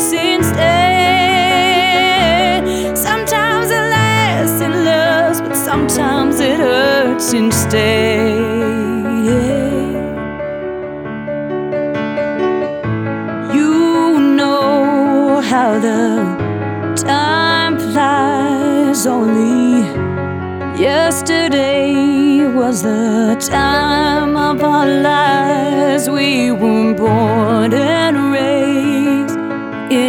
Hurts instead. Sometimes it lasts in love, but sometimes it hurts instead. You know how the time flies. Only yesterday was the time of our lives.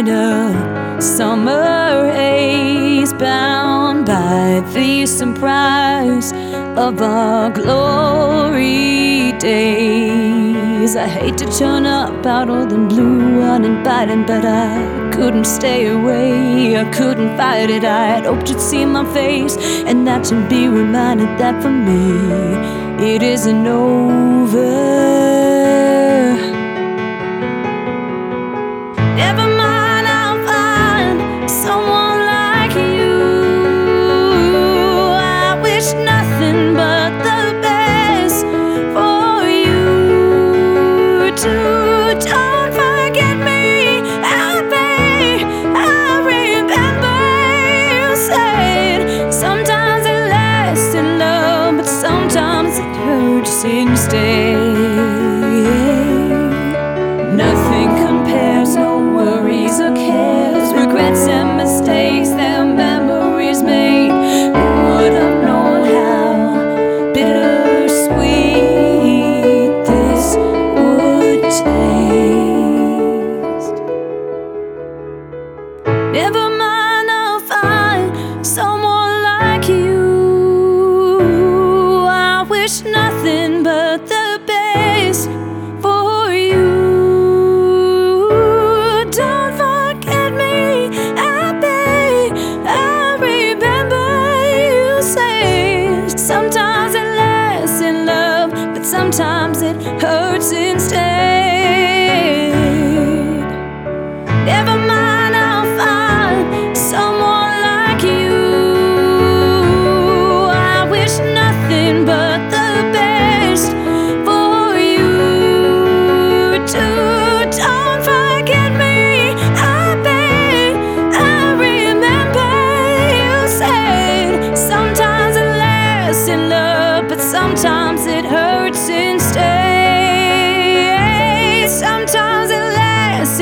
A summer haze, bound by the surprise of our glory days. I hate to turn up out of the blue uninvited, but I couldn't stay away. I couldn't fight it. I'd hoped you'd see my face and that you'd be reminded that for me it isn't over. Never mind,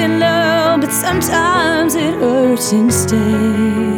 love, but sometimes it hurts instead.